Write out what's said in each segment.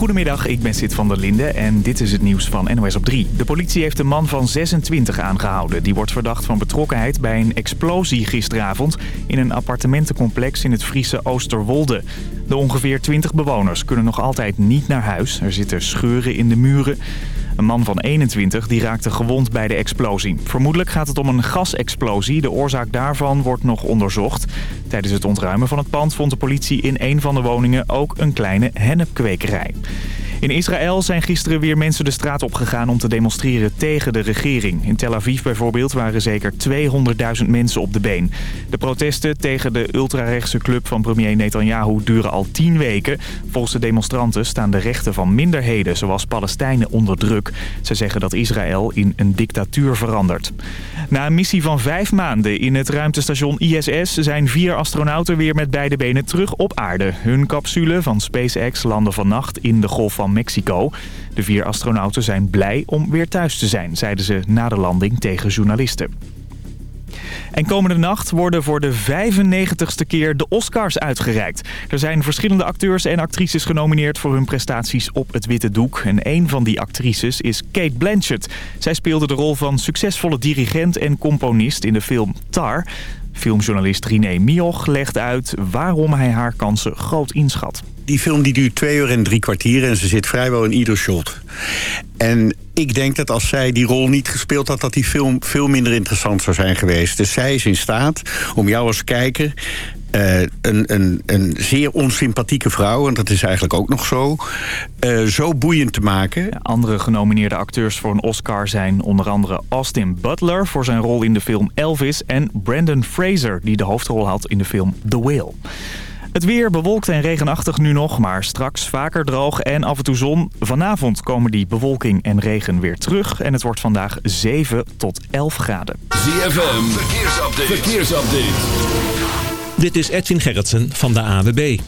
Goedemiddag, ik ben Sid van der Linde en dit is het nieuws van NOS op 3. De politie heeft een man van 26 aangehouden. Die wordt verdacht van betrokkenheid bij een explosie gisteravond... in een appartementencomplex in het Friese Oosterwolde. De ongeveer 20 bewoners kunnen nog altijd niet naar huis. Er zitten scheuren in de muren. Een man van 21 die raakte gewond bij de explosie. Vermoedelijk gaat het om een gasexplosie. De oorzaak daarvan wordt nog onderzocht. Tijdens het ontruimen van het pand vond de politie in een van de woningen ook een kleine hennepkwekerij. In Israël zijn gisteren weer mensen de straat opgegaan om te demonstreren tegen de regering. In Tel Aviv bijvoorbeeld waren zeker 200.000 mensen op de been. De protesten tegen de ultrarechtse club van premier Netanyahu duren al tien weken. Volgens de demonstranten staan de rechten van minderheden, zoals Palestijnen, onder druk. Ze zeggen dat Israël in een dictatuur verandert. Na een missie van vijf maanden in het ruimtestation ISS zijn vier astronauten weer met beide benen terug op aarde. Hun capsule van SpaceX landde vannacht in de Golf van Mexico. De vier astronauten zijn blij om weer thuis te zijn, zeiden ze na de landing tegen journalisten. En komende nacht worden voor de 95ste keer de Oscars uitgereikt. Er zijn verschillende acteurs en actrices genomineerd voor hun prestaties op het witte doek. En een van die actrices is Kate Blanchett. Zij speelde de rol van succesvolle dirigent en componist in de film Tar. Filmjournalist René Mioch legt uit waarom hij haar kansen groot inschat. Die film die duurt twee uur en drie kwartier en ze zit vrijwel in ieder shot. En ik denk dat als zij die rol niet gespeeld had... dat die film veel minder interessant zou zijn geweest. Dus zij is in staat om jou als kijker uh, een, een, een zeer onsympathieke vrouw, en dat is eigenlijk ook nog zo, uh, zo boeiend te maken. Andere genomineerde acteurs voor een Oscar zijn onder andere Austin Butler... voor zijn rol in de film Elvis en Brandon Fraser... die de hoofdrol had in de film The Whale. Het weer bewolkt en regenachtig nu nog, maar straks vaker droog en af en toe zon. Vanavond komen die bewolking en regen weer terug en het wordt vandaag 7 tot 11 graden. ZFM, verkeersupdate. verkeersupdate. Dit is Edwin Gerritsen van de AWB.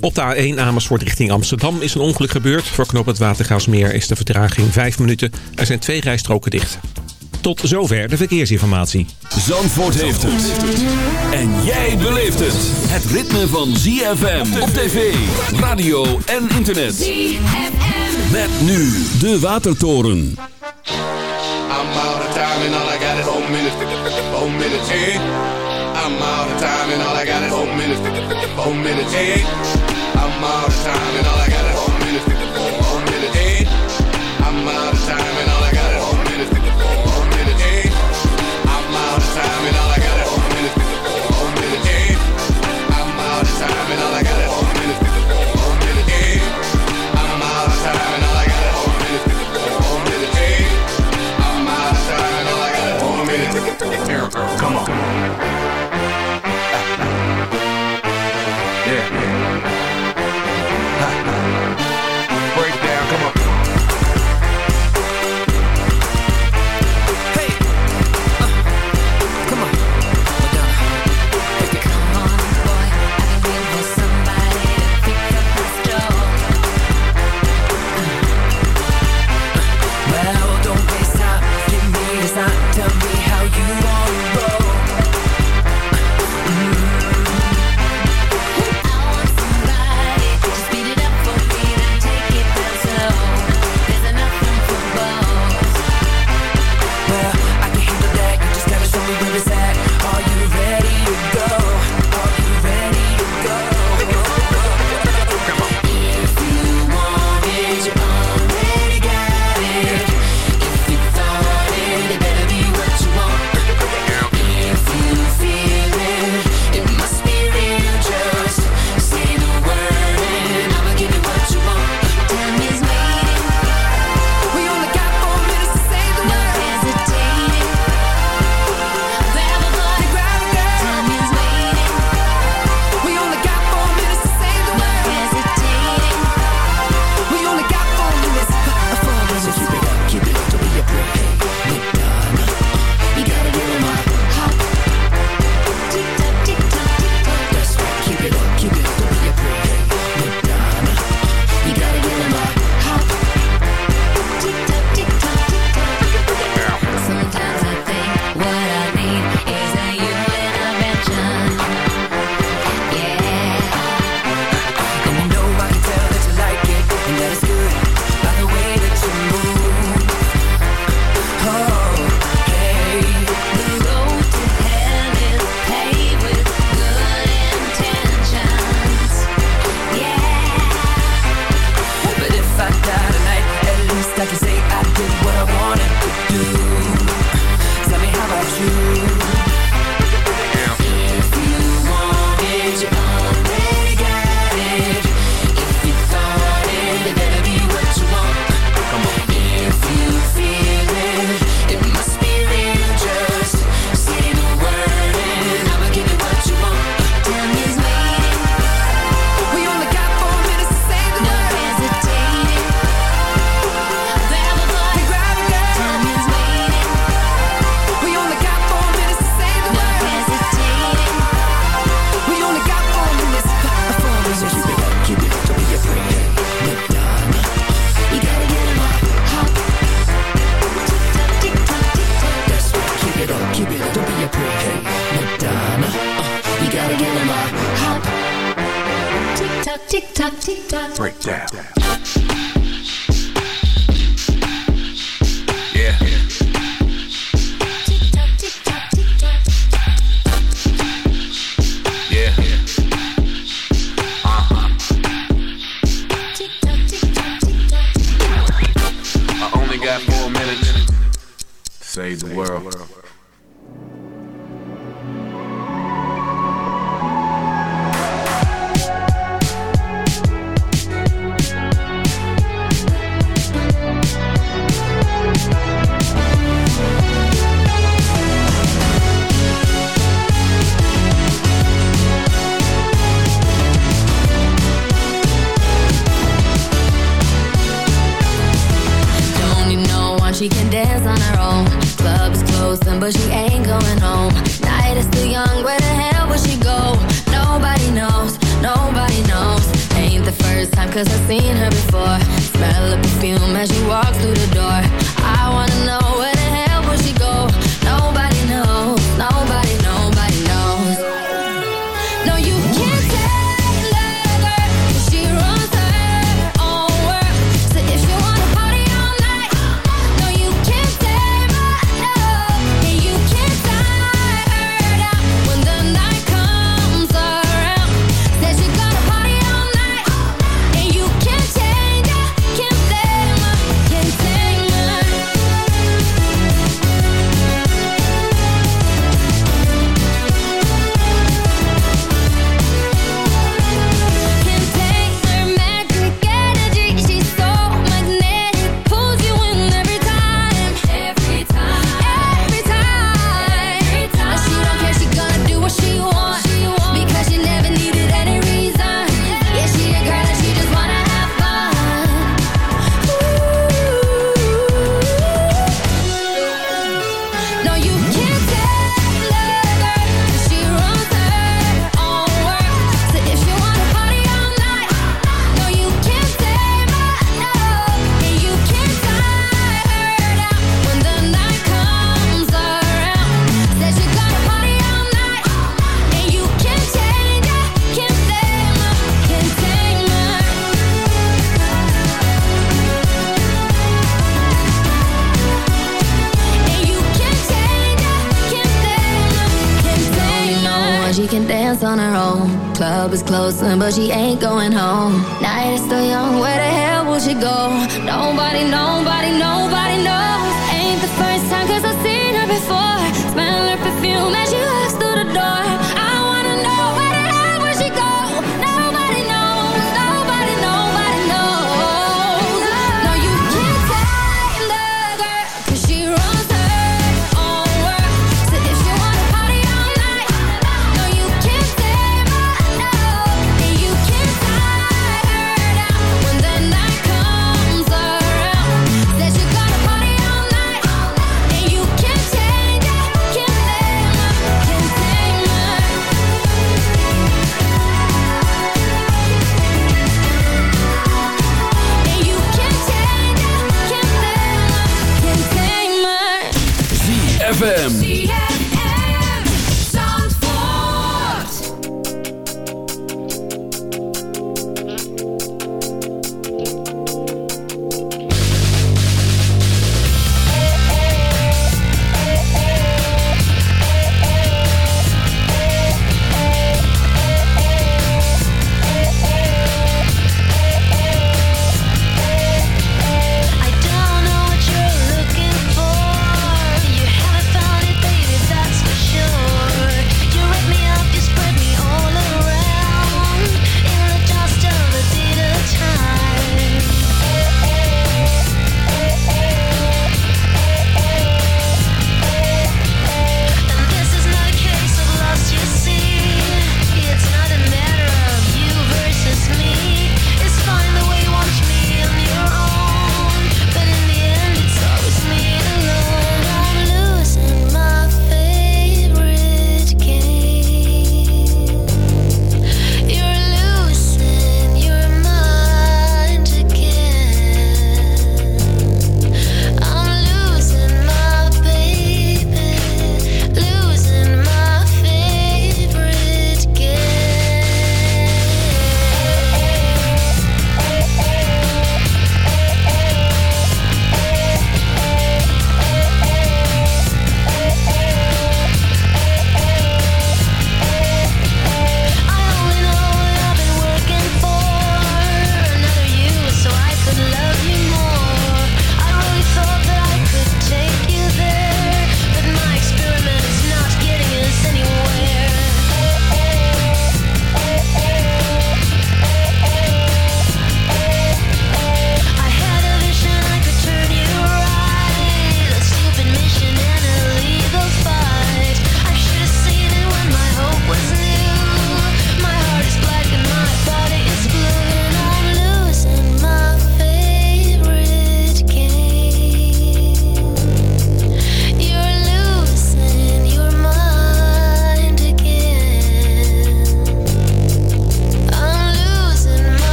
Op de A1 Amersfoort richting Amsterdam is een ongeluk gebeurd. Voor knop het Watergaasmeer is de vertraging 5 minuten. Er zijn twee rijstroken dicht. Tot zover de verkeersinformatie. Zandvoort heeft het. En jij beleeft het. Het ritme van ZFM op tv, radio en internet. ZFM. Met nu de Watertoren. I'm out of time and all I got is four minutes. Four minutes, hey. I'm out of time and all I got is four minutes. Four minutes, hey. I'm out of time and all I got is four minutes. Four minutes, hey. I'm out of time come on.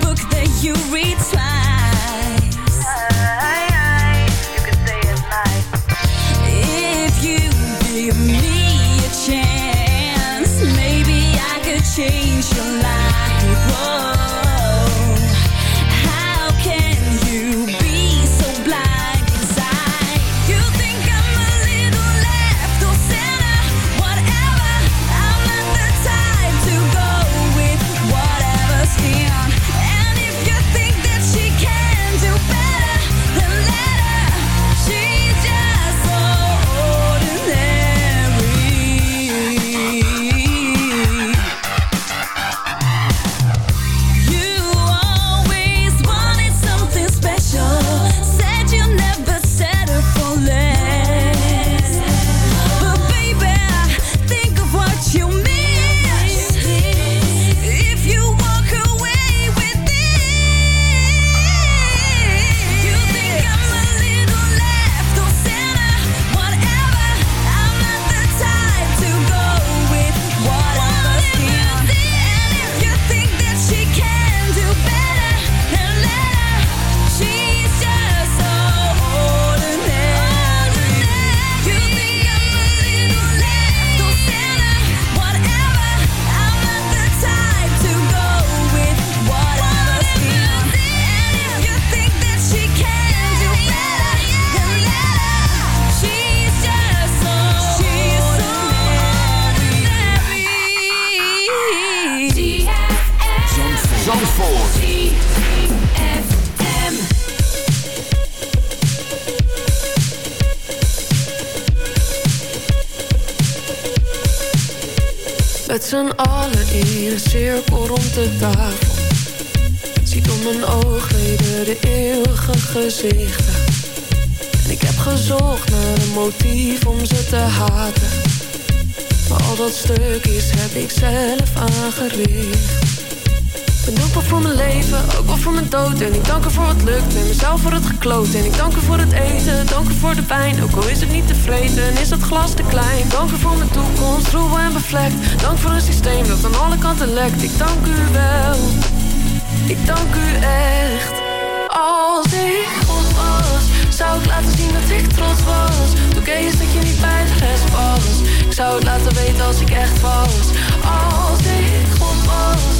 book that you read twice. Met z'n allen in een cirkel rond de tafel. Ziet om mijn oogleden de eeuwige gezichten. En ik heb gezocht naar een motief om ze te haten. Maar al dat stuk is heb ik zelf aangericht dankbaar voor mijn leven, ook wel voor mijn dood. En ik dank er voor wat lukt en mezelf voor het gekloot. En ik dank er voor het eten, dank er voor de pijn Ook al is het niet te vreten en is dat glas te klein Dank er voor mijn toekomst, troebel en bevlekt. Dank voor een systeem dat aan alle kanten lekt. Ik dank u wel, ik dank u echt. Als ik God was, zou ik laten zien dat ik trots was. Toen kees dat je niet bij de rest was. Ik zou het laten weten als ik echt was. Als ik God was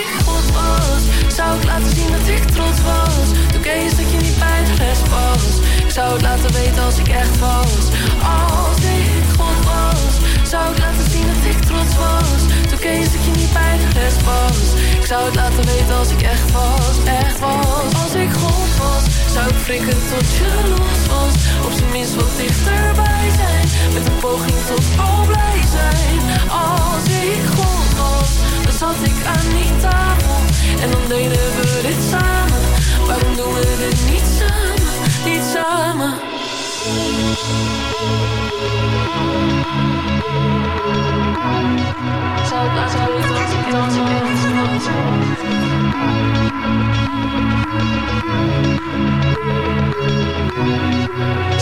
zou ik laten zien dat ik trots was? Toen kees dat je niet bij de rest was. Ik zou het laten weten als ik echt was. Als ik God was Zou ik laten zien dat ik trots was. Toen kees dat je niet bij de rest was. Ik zou het laten weten als ik echt was Echt was. Als ik God was Zou ik frikken tot je los was. Op zijn minst wat dichterbij zijn Met een poging tot al blij zijn. Als ik God was Dan zat ik aan die tafel en dan deden we dit samen. Waarom doen we dit niet samen, niet samen. Zou weten als ik dans ik echt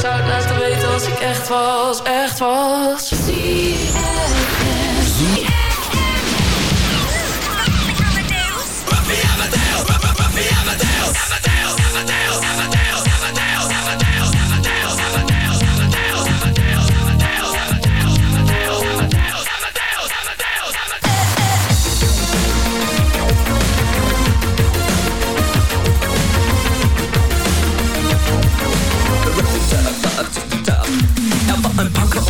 Zou het laten weten als ik echt was, echt was? ZFM deals, has a deals, has a deals.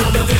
Some of them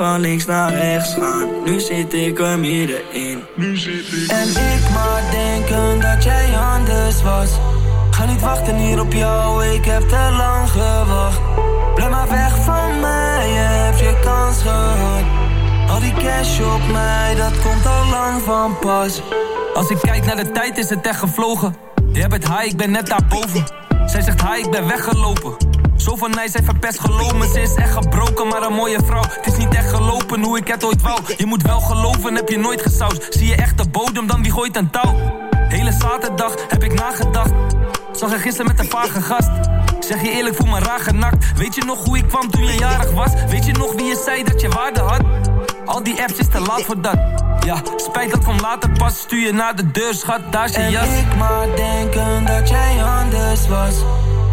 van links naar rechts gaan, nu zit ik er middenin. Nu zit ik. En ik maar denken dat jij anders was. Ga niet wachten hier op jou, ik heb te lang gewacht. Blijf maar weg van mij, je hebt je kans gehad. Al die cash op mij, dat komt al lang van pas. Als ik kijk naar de tijd, is het echt gevlogen. Je hebt het high, ik ben net daarboven. Zij zegt hi, ik ben weggelopen. Zo van mij, zij verpest geloven. Ze is echt gebroken, maar een mooie vrouw. Het is niet echt gelopen hoe ik het ooit wou. Je moet wel geloven, heb je nooit gesausd. Zie je echt de bodem, dan wie gooit een touw? Hele zaterdag heb ik nagedacht. Zag je gisteren met een vage gast. Zeg je eerlijk, voel me raar genakt. Weet je nog hoe ik kwam toen je jarig was? Weet je nog wie je zei dat je waarde had? Al die apps is te laat voor dat. Ja, spijt dat van later pas. Stuur je naar de deur, schat, daar is je en jas. ik maar denken dat jij anders was.